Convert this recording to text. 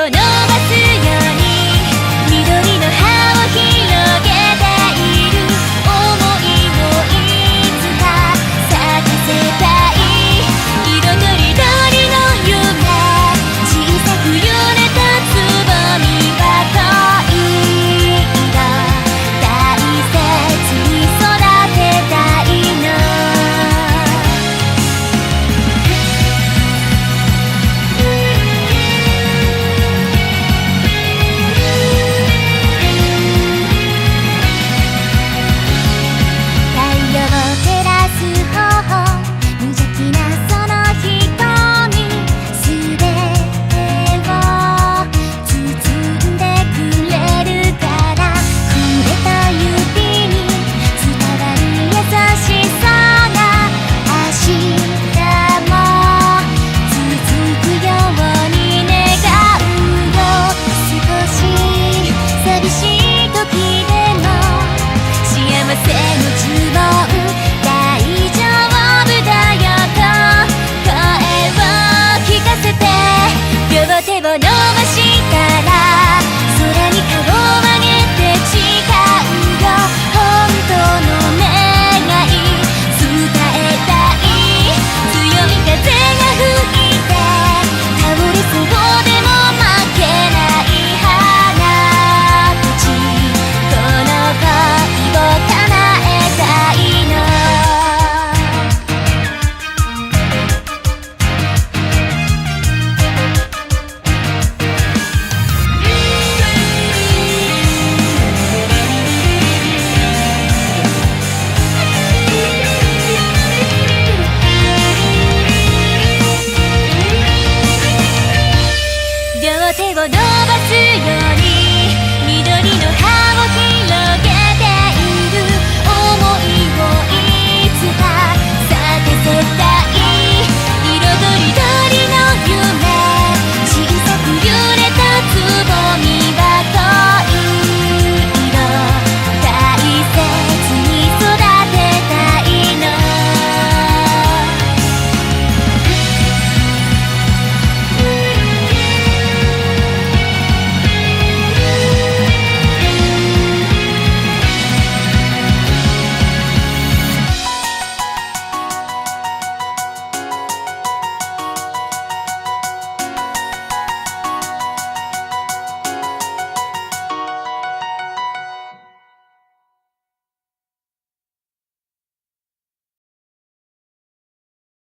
を飲 promises